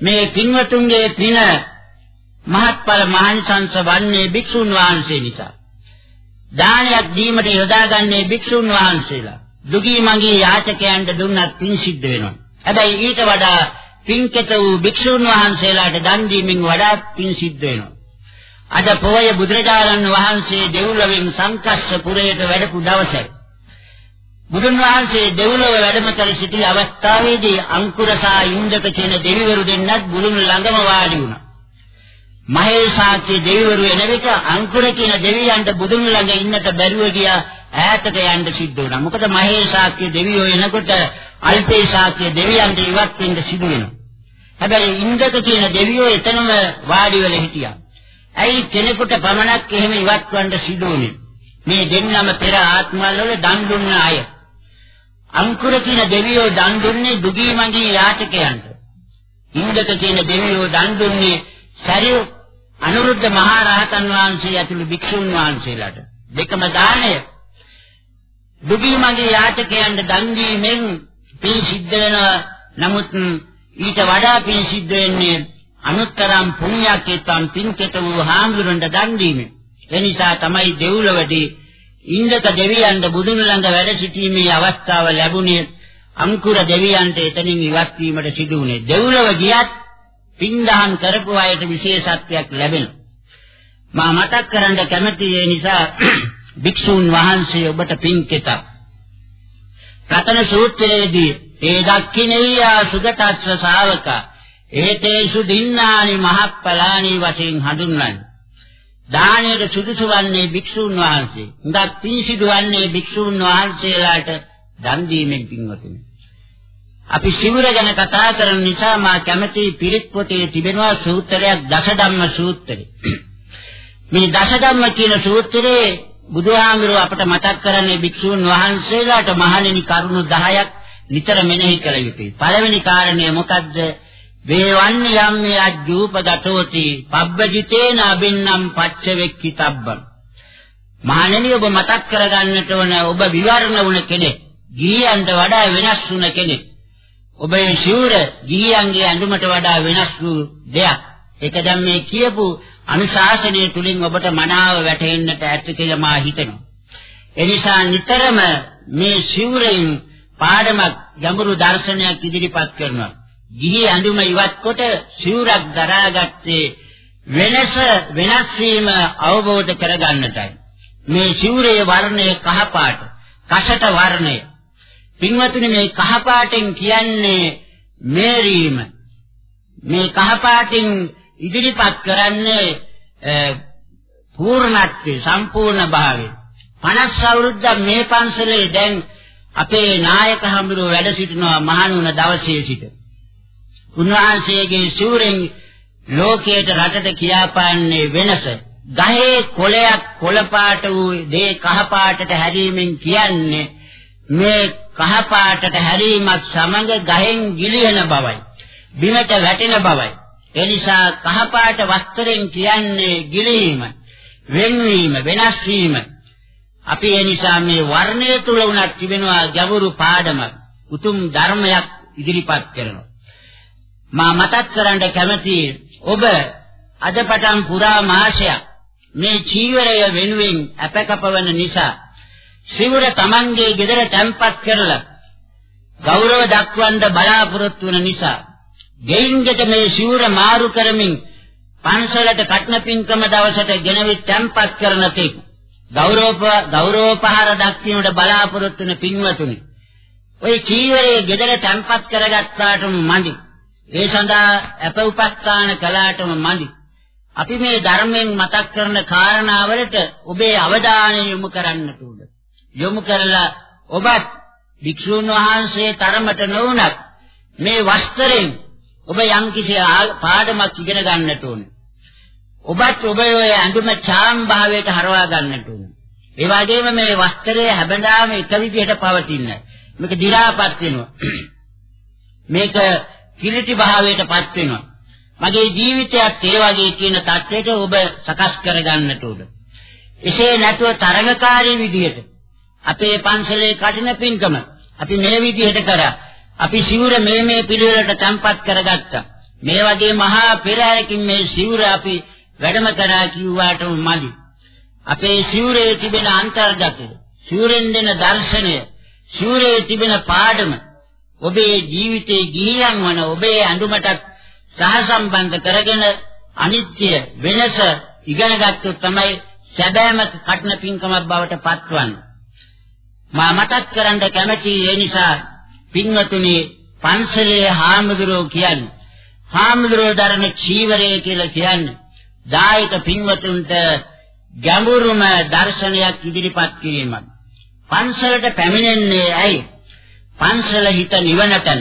මේ පින්වතුන්ගේ පින මහත්ඵල මහන්සංස වන්නේ භික්ෂුන් වහන්සේ නිසා. දානයක් දීමට යොදාගන්නේ භික්ෂුන් වහන්සේලා. දුගී මඟී යාචකයන්ට දුන්නත් පින් සිද්ධ වෙනවා. හැබැයි ඊට වඩා පින්කෙත වූ භික්ෂුන් වහන්සේලාට දන් දීමෙන් වඩා පින් සිද්ධ වෙනවා. අද පොය බුදුරජාණන් වහන්සේ දෙව්ලොවින් සංකස්ස පුරයට වැඩපු දවසයි. බුදුන් වහන්සේ දෙව්ලොව වැඩම කර සිටි අවස්ථාවේදී අංකුරසා ඉන්දක කියන දෙවිවරු දෙන්නත් බුදුන් ළඟම වාඩි වුණා. මහේසාක්‍ය දෙවිවරු එන විට අංකුර කියන දෙවියන්ට බුදුන් ළඟ ඉන්නට බැරුව ගියා ඈතට යන්න සිද්ධ වුණා. මොකද මහේසාක්‍ය දෙවියෝ එනකොට අල්පේසාක්‍ය දෙවියන්ට ඉවත් වෙන්න සිදු වෙනවා. හැබැයි ඉන්දක කියන දෙවියෝ එතනම වාඩි වෙලා හිටියා. ඇයි කෙනෙකුට පමණක් එහෙම ඉවත් වන්න සිදු වුනේ? මේ දෙන්නම පෙර ආත්මවල දන් දුන්න අය. අංකුර කියන දෙවියෝ දන් දුන්නේ දුගී මඟී යාචකයන්ට. ඉන්දක කියන දෙවියෝ දන් දුන්නේ සරියු අනුරුද්ධ මහ රහතන් වහන්සේ ඇතුළු භික්ෂුන් වහන්සේලාට දෙකම දාණය. දුගී මගේ යාචකයන්ට දන් දීමෙන් පින් සිද්ධ වෙනවා නමුත් ඊට වඩා පින් සිද්ධ වෙන්නේ අනුත්තරම් පුණ්‍යකේතම් පින්කෙත වූ හාමුදුරන්ට දන් දීමෙන්. එනිසා තමයි දෙව්ලොවදී ඉන්දක දෙවියන්ට බුදුන් ළඟ වැඩ සිටීමේ අවස්ථාව ලැබුණේ අංකුර දෙවියන්ට එතනින් ඉවත් වීමට සිදු වුණේ. දෙව්ලොව ගියත් පින්දහම් කරපු අයට විශේෂත්වයක් ලැබෙනවා. මා මතක් කරන්න කැමති ඒ නිසා භික්ෂූන් වහන්සේ ඔබට පින් කෙතක්. රතන සූත්‍රයේදී ඒ දක්ඛිනේයා සුගතස්ස ශාවක ඒතේසු දින්නානි මහප්පලානි වශයෙන් හඳුන්වන්නේ. දානයට සුදුසු වන්නේ භික්ෂූන් වහන්සේ. හුඟක් පින් සිදුවන්නේ භික්ෂූන් වහන්සේලාට දන් දීමෙන් පින්වතුනි. අපි සිවුර ගැන කතා කරන නිසා මා කැමති පිරිත් පොතේ තිබෙනවා සූත්‍රයක් දසධම්ම සූත්‍රය. මේ දසධම්ම කියන සූත්‍රයේ බුදුහාමුදුරුව අපට මතක් කරන්නේ භික්ෂුන් වහන්සේලාට මහණෙනි කරුණු 10ක් නිතර මෙනෙහි කළ යුතුයි. පළවෙනි කාරණය මොකද්ද? වේවන්නේ යම්මේ අජ්ජූපගතෝති පබ්බජිතේන අබින්නම් පච්චවෙක්කිතබ්බං මහණෙනි ඔබ මතක් කරගන්නට ඕන ඔබ විවරණ වුණ කෙනෙක් ගිහියන්ට වඩා වෙනස් වුණ කෙනෙක් ඔබේ ශූර ගිහියන්ගේ ඇඳුමට වඩා වෙනස් වූ දෙයක් ඒක දැන් මේ කියපු අනුශාසනය තුලින් ඔබට මනාව වැටහෙන්නට ඇත කියලා මා හිතනවා එනිසා නිතරම මේ ශූරයන් පාඩමක් ගැඹුරු දර්ශනයක් ඉදිරිපත් කරනවා ගිහි ඇඳුම ඉවත් කොට සිවුරක් දරාගත්තේ වෙනස වෙනස් වීම අවබෝධ කරගන්නටයි. මේ සිවුරේ වර්ණය කහපාට, කසට වර්ණය. පින්වතුනි මේ කහපාටෙන් කියන්නේ මේරීම. මේ කහපාටින් ඉදිරිපත් කරන්නේ පූර්ණත්වයේ සම්පූර්ණ භාවය. 50 අවුරුද්දක් මේ පන්සලේ දැන් අපේ නායක හඳුරෝ වැඩ සිටිනවා මහණුන දවසේ සිට. උන්වහන්සේගේ ශූරෙන් ලෝකයට රටට කියාපාන්නේ වෙනස. ගහේ කොළයක් කොළ පාට වූ දේ කහ පාටට හැරීමෙන් කියන්නේ මේ කහ පාටට හැරීමත් සමග ගහෙන් ගිලින බවයි. බිමට වැටෙන බවයි. එනිසා කහ පාට වස්ත්‍රයෙන් කියන්නේ ගිලීම, වෙන්වීම, වෙනස් වීම. අපි ඒ නිසා මේ වර්ණය තුල උනත් තිබෙනවා ගැඹුරු පාඩමක්. උතුම් ධර්මයක් ඉදිරිපත් කරනවා. මා මතක් කරන්න කැමති ඔබ අද පටන් පුරා මාසයක් මේ චීවරය වෙනුවෙන් අපකපවන නිසා සිවුර Tamanගේ ගෙදර තැන්පත් කරලා ගෞරව දක්වන්න බලාපොරොත්තු වන නිසා ගෙයින්ගට මේ සිවුර මාරු කරමින් පන්සලට කටන පින්කම දවසට ගෙනවිත් තැන්පත් කරන තෙක් ගෞරව ගෞරවපහාර දක්වීමට බලාපොරොත්තු වන පින්වතුනි ඔය චීවරයේ ගෙදර තැන්පත් කරගත්තාටම මදි ඒ සඳහා අප උපස්ථාන කළාටම මදි. අපි මේ ධර්මයෙන් මතක් කරන කාරණාවලට ඔබේ අවධානය යොමු කරන්නට ඕන. යොමු කරලා ඔබත් භික්ෂුන් වහන්සේ තරමට නොවුනත් මේ වස්ත්‍රයෙන් ඔබ යම්කිසි පාඩමක් ඉගෙන ගන්නට ඕනේ. ඔබත් ඔබේ ඔය ඇඳුම ඡාම් භාවයට හරවා ගන්නට ඕනේ. ඒ වගේම මේ වස්ත්‍රයේ හැබඳාම එක විදිහට පවතින. මේක දි รา පත් වෙනවා. මේක කිලිටි භාවයටපත් වෙනවා. මගේ ජීවිතයත් ඒ වගේ කියන තත්ත්වයක ඔබ සකස් කරගන්නට ඕනේ. එසේ නැතුව තරඟකාරී විදිහට අපේ පන්සලේ කටින පින්කම අපි මේ විදිහට කරා. අපි සිවුර මේ මේ පිළිවෙලට තැම්පත් කරගත්තා. මේ වගේ මහා පෙරහැරකින් මේ සිවුර අපි වැඩම කරා කිව්වාටම මදි. අපේ සිවුරේ තිබෙන අන්තර්ගතය, සිවුරෙන් දෙන දර්ශනය, සිවුරේ තිබෙන පාඩම ඔබේ ජීවිතේ ගිහියන් වන ඔබේ ඇඳුමටත් සහසම්බන්ධ කරගෙන අනිත්‍ය වෙනස ඉගෙන ගත්තොත් තමයි සැබෑම කටන පින්කමක් බවට පත්වන්නේ. මා මතක් කරන්න කැමැති ඒ නිසා පින්වතුනි පන්සලේ හාමුදුරුවෝ කියන්නේ හාමුදුරුවෝ දරන චීවරය කියලා කියන්නේ දායක පින්වතුන්ට ගැඹුරුම දර්ශනයක් ඉදිරිපත් කිරීමක්. පන්සලට පැමිණෙන්නේ ඇයි? පන්සල හිත නිවනටන.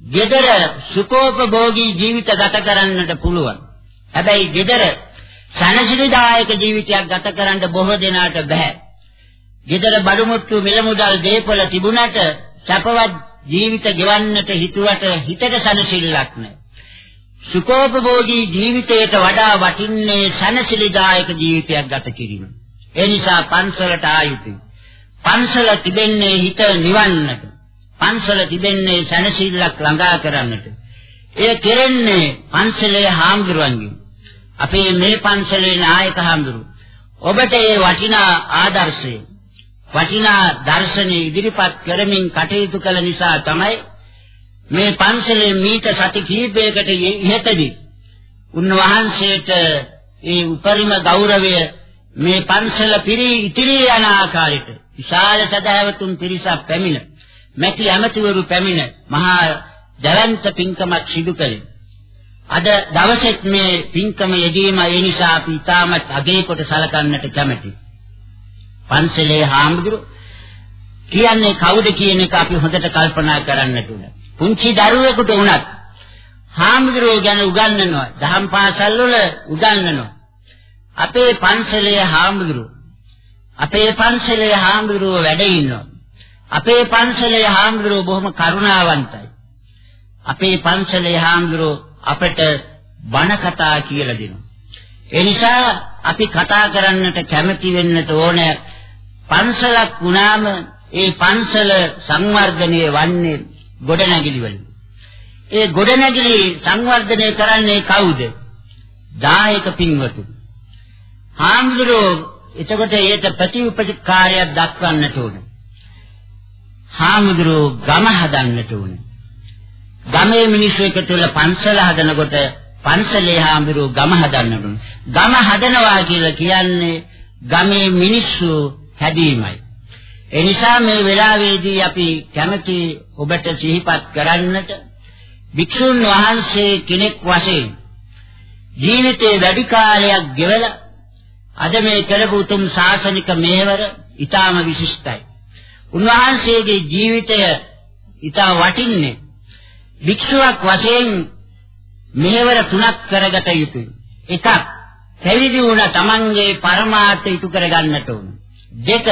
gedara සුඛෝපභෝගී ජීවිත ගත කරන්නට පුළුවන්. හැබැයි gedara සනසිරිදායක ජීවිතයක් ගත කරන්න බොහෝ දෙනාට බෑ. Gedara බඩු මුට්ටු මිල මුදල් දීපල තිබුණට සැපවත් ජීවිත ගෙවන්නට හිතුවට හිතට සනසිල්ලක් නැහැ. සුඛෝපභෝගී ජීවිතයට වඩා වටින්නේ සනසිරිදායක ජීවිතයක් ගත කිරීම. ඒ නිසා පන්සලට ආයුතුයි. පන්සල තිබෙන්නේ හිත නිවන්නට. පන්සල තිබෙන්නේ සැනසෙල්ලක් ළඟා කරන්නට. එය කෙරෙන්නේ පන්සලේ හාමුදුරුවන්ගෙන්. අපේ මේ පන්සලේ නායක හාමුදුරුවෝ ඔබට ඒ වටිනා ආදර්ශය වටිනා දර්ශනය ඉදිරිපත් කරමින් කටයුතු කළ නිසා තමයි මේ පන්සලේ මීට සති කිහිපයකට ඉහතදී උන්වහන්සේට ඒ උපරිම ගෞරවය මේ පන්සල පිරි ඉතිරි යන ආකාරයට විශාල සදාවතුන් පිරිසක් පැමිණ මැති ඇමතිවරු පැමිණ මහා ජලන්ත පින්කමක් සිදු කළේ. අද දවසෙත් මේ පින්කම යෙදීම ඒ නිසා අපි තාමත් අගේ කොට සලකන්නට කැමැතියි. පන්සලේ හාමුදුරු කියන්නේ කවුද කියන එක අපි හොඳට කල්පනා කරන්නට උන. පුංචි දරුවෙකුට වුණත් හාමුදුරුවෝ ගැන උගන්වනවා. දහම් පාසල් වල උගන්වනවා. අපේ පන්සලේ හාමුදුරුවෝ අපේ පන්සලේ හාමුදුරුවෝ වැඩ ඉන්නවා. අපේ පන්සලේ හාමුදුරුවෝ බොහොම කරුණාවන්තයි. අපේ පන්සලේ හාමුදුරුවෝ අපට බණ කතා කියලා දෙනවා. ඒ නිසා අපි කතා කරන්නට කැමති වෙන්නට ඕනේ පන්සලක් වුණාම ඒ පන්සල සංවර්ධනය වන්නේ ගොඩනැගිලි වලින්. ඒ ගොඩනැගිලි සංවර්ධනය කරන්නේ කවුද? දායක පින්වතුන්. හාමුදුරුවෝ එතකොට ඒට ප්‍රතිඋපකාරයක් දක්වන්නට ඕනේ. හාමුදුරුවෝ ගම හදන්නට ඕනේ. ගමේ මිනිස්සු එකතු වෙලා පන්සල හදනකොට පන්සලේ හාමුදුරුවෝ ගම හදන්න ඕනේ. ගම හදනවා කියලා කියන්නේ ගමේ මිනිස්සු හැදීමයි. ඒ නිසා මේ වෙලාවේදී අපි කැමති ඔබට සිහිපත් කරන්නට වික්ෂුන් වහන්සේ කෙනෙක් වශයෙන් ජීවිතේ වැඩි කාලයක් ගෙවලා අද මේ කරපු උතුම් ශාසනික මෙහෙවර ඊටාම විශිෂ්ටයි. උන්වහන්සේගේ ජීවිතය ඊටා වටින්නේ වික්ෂුවක් වශයෙන් මෙහෙවර තුනක් කරගත යුතුයි. එකක් පැවිදි වුණ තමන්ගේ පරමාර්ථ ඉටු කරගන්නට ඕන. දෙක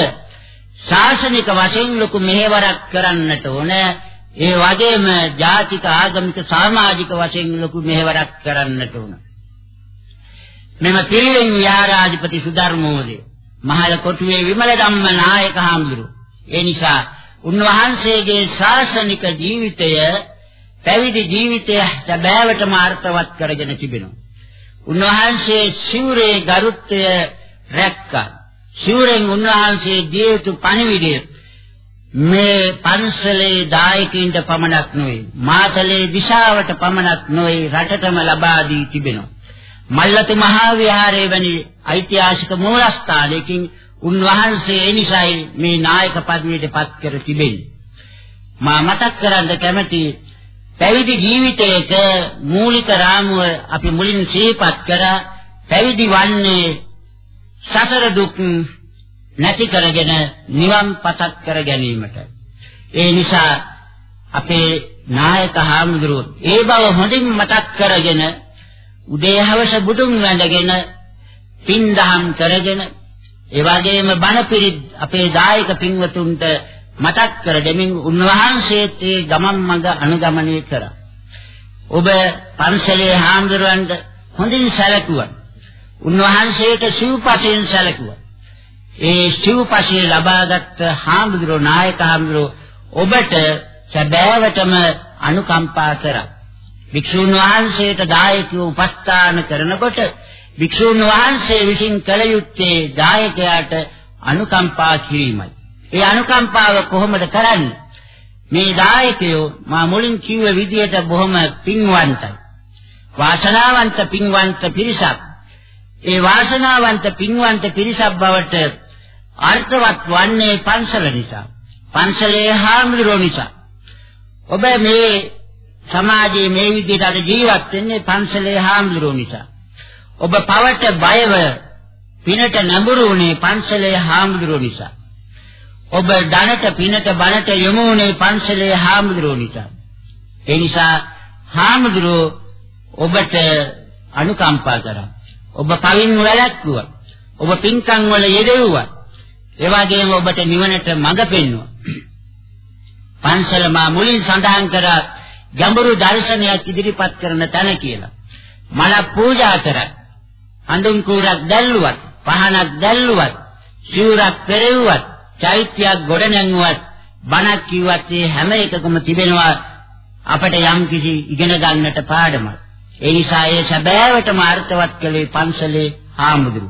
ශාසනික වශයෙන් ලොකු මෙහෙවරක් කරන්නට ඕන. ඒ වගේම ජාතික ආගමික සමාජික වශයෙන් ලොකු මෙහෙවරක් කරන්නට ඕන. මෙම පිරිවෙන් විහාරාධිපති සුධර්මෝදය මහල කොටුවේ විමල ධම්ම නායක හාමුදුරුවෝ. ඒ නිසා උන්වහන්සේගේ ශාසනික ජීවිතය පැවිදි ජීවිතය සැබෑවටම අර්ථවත් කරගෙන තිබෙනවා. උන්වහන්සේ සිවුරේ ගරුත්වය රැක්කා. සිවුරෙන් උන්වහන්සේ දිය යුතු පණිවිඩය මේ පන්සලේ දායකින්ට පමණක් නොවේ මාතලේ දිශාවට පමණක් නොවේ රටටම ලබා දී තිබෙනවා. මල්ලති මහා විහාරයේ වැනි ඓතිහාසික මූලස්ථානයකින් උන්වහන්සේ ඒ නිසායි මේ නායක පදවියට පත් කර තිබෙන්නේ. මා මතක් කරන්න කැමති පැවිදි ජීවිතයක මූලික රාමුව අපි මුලින් සිහිපත් කරා පැවිදි වන්නේ සසර දුක් නැති කරගෙන නිවන් පතක් කර ගැනීමට. ඒ නිසා අපේ නායක හාමුදුරුවෝ ඒ බව හොඳින් මතක් කරගෙන උදේ හවස බුදුන් වැඳගෙන පින් දහම් කරගෙන ඒ වගේම බණ පිරිත් අපේ දායක පින්වතුන්ට මතක් කර දෙමින් උන්වහන්සේත් ඒ ගමන් මඟ අනුගමනය කරා. ඔබ පන්සලේ හාමුදුරන්ට හොඳින් සැලකුවා. උන්වහන්සේට සිව්පසයෙන් සැලකුවා. ඒ සිව්පසයේ ලබාගත් හාමුදුරුවෝ නායක හාමුදුරුවෝ ඔබට සැබෑවටම අනුකම්පා කරා. වික්ෂුන් වහන්සේට දායකයෝ උපස්ථාන කරනකොට වික්ෂුන් වහන්සේ විසින් කළ යුත්තේ දායකයාට අනුකම්පා කිරීමයි. ඒ අනුකම්පාව කොහොමද කරන්නේ? මේ දායකයෝ මා මුලින් කිව්ව විදිහට බොහොම පින්වන්තයි. වාසනාවන්ත පින්වන්ත පිරිසක්. ඒ වාසනාවන්ත පින්වන්ත පිරිසක් බවට අර්ථවත් වන්නේ පන්සල නිසා. පන්සලේ හාමුදුරුවෝ නිසා. ඔබ මේ සමාජයේ මේ විදිහට අද ජීවත් වෙන්නේ පන්සලේ හාමුදුරුවෝ නිසා. ඔබ පවට බයව පිනට නැඹුරු වුණේ පන්සලේ හාමුදුරුවෝ නිසා. ඔබ ධනට පිනට බනට යොමු වුණේ පන්සලේ හාමුදුරුවෝ නිසා. ඒ නිසා හාමුදුරුවෝ ඔබට අනුකම්පා කරා. ඔබ පවින් වැළැක්වුවා. ඔබ පින්කම් වල යෙදුවා. ඒ වගේම ඔබට නිවනට මඟ පෙන්වුවා. පන්සල මා මුලින් සඳහන් කරා ගැඹුරු දර්ශනයක් ඉදිරිපත් කරන තැන කියලා. මල පූජා කරත්, හඳුන් කුරක් දැල්ලුවත්, පහනක් දැල්ලුවත්, සිවුරක් පෙරෙව්වත්, චෛත්‍යයක් ගොඩ නැංගුවත්, බණක් කිව්වත් මේ හැම එකකම තිබෙනවා අපට යම් කිසි ඉගෙන ගන්නට පාඩමක්. ඒ නිසා ඒ සැබෑවටම අර්ථවත් කළේ පන්සලේ හාමුදුරු.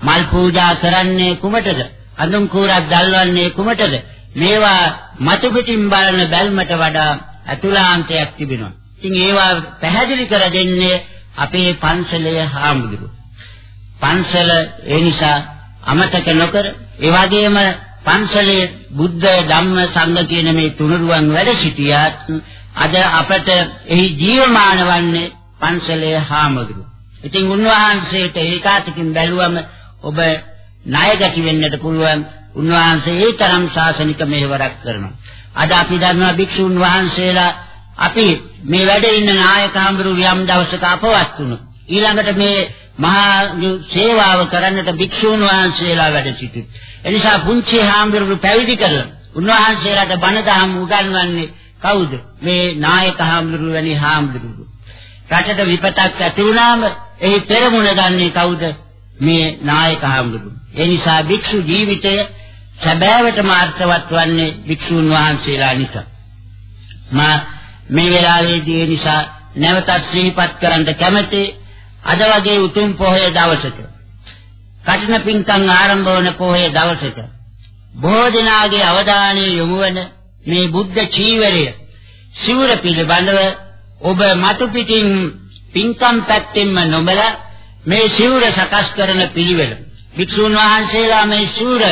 මල් පූජා කරන්නේ කුමටද? හඳුන් කුරක් දැල්වන්නේ කුමටද? මේවා මතු පිටින් බලන බැල්මට වඩා අතුලාන්තයක් තිබෙනවා. ඉතින් ඒවා පැහැදිලි කර දෙන්නේ අපේ පන්සලේ හාමුදුරුවෝ. පන්සල ඒ නිසා අමතක නොකර ඒ වගේම පන්සලේ බුද්ධ ධම්ම සංඝ කියන මේ තුනුරුවන් වැඩ සිටියාත් අද අපට එහි ජීවමාන වන්නේ පන්සලේ හාමුදුරුවෝ. ඉතින් උන්වහන්සේට ඒකාතකින් බැලුවම ඔබ ණයගැටි වෙන්නට පුළුවන් උන්වහන්සේ ඒ තරම් ශාසනික මෙහෙවරක් කරනවා. අද අපි දන්නවා භික්ෂුන් වහන්සේලා අපි මේ වැඩ ඉන්න නායක හඳුරු යම් දවසක අපවත් වුණොත් ඊළඟට මේ මහා සේවාව කරන්නට භික්ෂූන් වහන්සේලා වැඩ සිටිති. එනිසා පුංචි හාමුදුරුවෝ පැවිදි කරලා උන්වහන්සේලාට බණ දහම් උගන්වන්නේ කවුද? මේ නායක හාමුදුරුවෝ වැනි හාමුදුරුවෝ. රටට විපතක් ඇති වුණාම එහි පෙරමුණ ගන්නේ කවුද? මේ නායක හාමුදුරුවෝ. ඒ නිසා භික්ෂු ජීවිතය සැබෑවටම අර්ථවත් වන්නේ භික්ෂුන් වහන්සේලා නිසා. මා මේ වෙලාවේදී ඒ නිසා නැවතත් ශ්‍රීපත් කරන්න කැමැති අද වගේ උතුම් පොහොය දවසක කඨින පින්කම් ආරම්භ වන පොහොය දවසක බොහෝ දෙනාගේ අවධානය යොමු වන මේ බුද්ධ චීවරය සිවුර පිළිබඳව ඔබ මතු පිටින් පින්කම් පැත්තෙන්ම නොබලා මේ සිවුර සකස් කරන පිළිවෙල වික්ෂුන් වහන්සේලා මේ සිවුර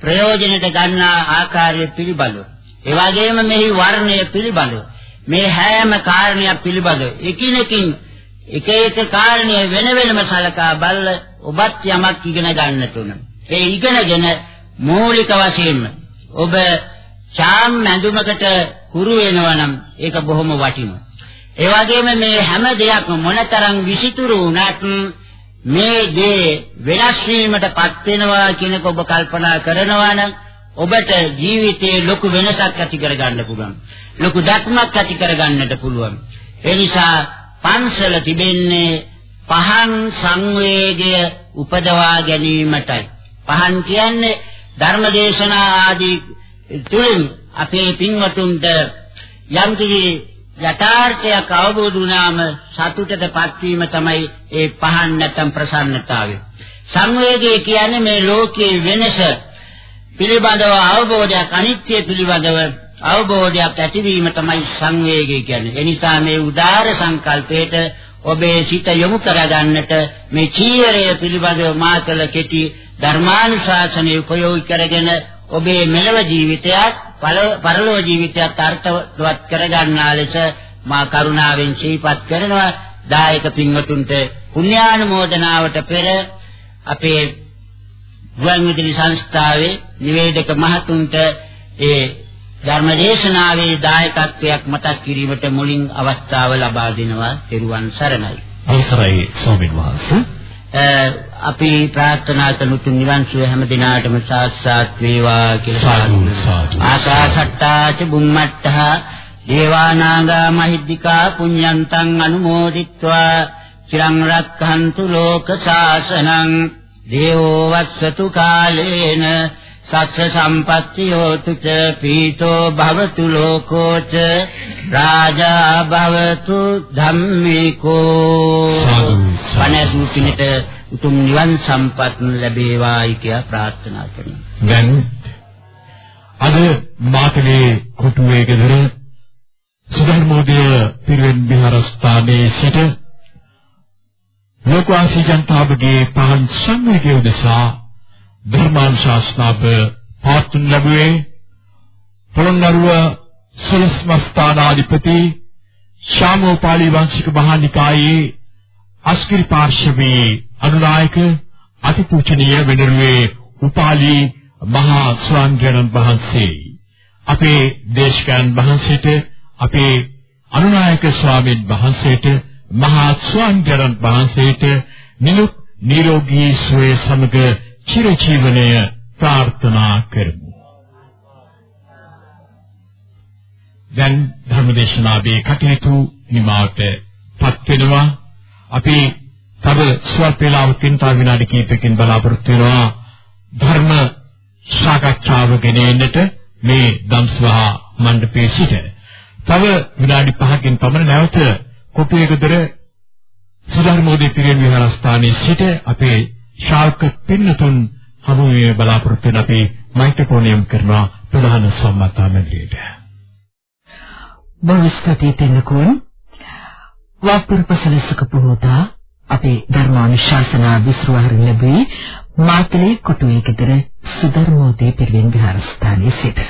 ප්‍රයෝජනට ගන්නා ආකාරය පිළිබඳව ඒ වගේම මෙහි වර්ණය පිළිබඳව මේ හැම කාරණයක් පිළිබඳව එකිනෙකින් එක එක කාරණය වෙන වෙනම සලකා බලලා ඔබත් යමක් ඉගෙන ගන්නට උන. ඒ ඉගෙනගෙන මූලික වශයෙන්ම ඔබ ඡාම් මැඳුමකට හුරු වෙනවා නම් ඒක බොහොම වටිනවා. ඒ වගේම මේ හැම දෙයක්ම මොනතරම් විසිතුරු වුණත් මේ දේ වෙනස් වීමටපත් වෙනවා කියනක ඔබ කල්පනා කරනවා නම් ඔබට ජීවිතයේ ලොකු වෙනසක් ඇති කරගන්න පුළුවන්. ලොකු දක්මක් ඇති කරගන්නට පුළුවන්. ඒ නිසා පන්සල තිබෙන්නේ පහන් සංවේගය උපදවා ගැනීමටයි. පහන් කියන්නේ ධර්මදේශනා ආදී තුලින් අපේ පින්වතුන්ට යම්කිසි යථාර්ථයක් අවබෝධ වුණාම සතුටටපත් වීම තමයි ඒ පහන් නැත්නම් ප්‍රසන්නතාවය. සංවේගය කියන්නේ මේ ලෝකයේ වෙනස පිළිබඳව අවබෝධයක් අනිත්‍ය පිළිබඳව අවබෝධයක් ඇතිවීම තමයි සංවේගය කියන්නේ. ඒ නිසා මේ උදාර සංකල්පයට ඔබේ සිත යොමු කරගන්නට මේ චීවරය පිළිබඳව මාතල කෙටි ධර්මානුශාසනය උපයෝගී කරගෙන ඔබේ මෙලව ජීවිතයත් පරලෝක ජීවිතයත් අර්ථවත් කරගන්නා ලෙස මා කරුණාවෙන් ශීපත් කරනවා දායක පින්වතුන්ට පුණ්‍යානුමෝදනාවට පෙර අපේ ගුවන්විදුලි සංස්ථාවේ නිවේදක මහතුන්ට ඒ ධර්මදේශනාවේ දායකත්වයක් මතක් කිරීමට මුලින් අවස්ථාව ලබා දෙනවා තෙරුවන් සරණයි.
අවසරයි ස්වාමීන් වහන්සේ.
අපි ප්‍රාර්ථනා කරන තුන් නිවන් සුව හැම දිනාටම සාක්ෂාත් වේවා කියලා ආකාශට්ටා ච බුම්මට්ටා දේවානාගා මහිද්దికා පුඤ්ඤන්තං අනුමෝදිත්වා. චිරං රක්ඛන්තු ලෝක ශාසනං. දේවෝ වස්සතු කාලේන සස්ස සම්පත්තියෝතු ච පීතෝ භවතු ලෝකෝ ච රාජා භවතු ධම්මිකෝ වනසු කිනට උතුම් නිවන් සම්පත් ලැබේවායි කියලා ප්‍රාර්ථනා කරනවා.
දැන් අද මාතලේ කොටුවේ ගෙදර සුධර්මෝදය පිරිවෙන් විහාරස්ථානයේ සිට ලෝකවාසී ජනතාවගේ පහන් සංවේගය උදෙසා ධර්මානුශාසනාව පාතුන් ලැබුවේ පොළොන්නරුව සලස්මස්ථානාධිපති ශාමෝපාලි වංශික මහානිකායේ අස්කිරි පාර්ශවයේ අනුනායක අතිපූජනීය වෙනරුවේ උපාලි මහා ස්වාමීන් වහන්සේ. අපේ දේශකයන් වහන්සේට අපේ අනුනායක ස්වාමීන් වහන්සේට මහා ස්වාමීන් වහන්සේට නිලුක් නිරෝගී සුවය සමග චිරජීවනය ප්‍රාර්ථනා කරමු. දැන් ධර්මදේශනාවේ කටයුතු නිමාවට පත් වෙනවා. අපි තව ස්වල්ප වේලාවකින් තව විනාඩි කිහිපයකින් බලාපොරොත්තු වෙනවා ධර්ම සාකච්ඡාව ගෙනෙන්නට මේ දම්ස්වහා මණ්ඩපයේ සිට. තව විනාඩි 5කින් පමණ නැවත කොටුවේකදර සුධර්මෝදී පිරියන් විහාරස්ථානයේ සිට අපේ ශාල්ක පින්නතුන් හමුවේ බලාපොරොත්තු වෙන අපි මෛත්‍රීපෝනියම් කරනවා ප්‍රධාන සම්මතා මැදිරියට.
බොහොස්තී තෙන්නකුන් වාපුරපසලසක පොහොතා අපේ ධර්මානුශාසනා විශ්වාහරින් ලැබී මාතලේ කොටුවේ ගෙදර සුධර්මෝදේ පිරිවෙන් විහාරස්ථානයේ සිට